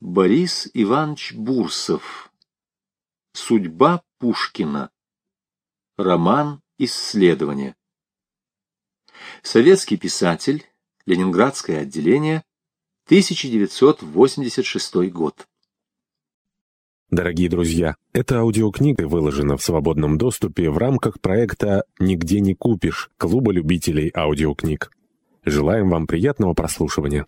Борис Иванович Бурсов. Судьба Пушкина. Роман исследования. Советский писатель. Ленинградское отделение. 1986 год. Дорогие друзья, эта аудиокнига выложена в свободном доступе в рамках проекта «Нигде не купишь» Клуба любителей аудиокниг. Желаем вам приятного прослушивания.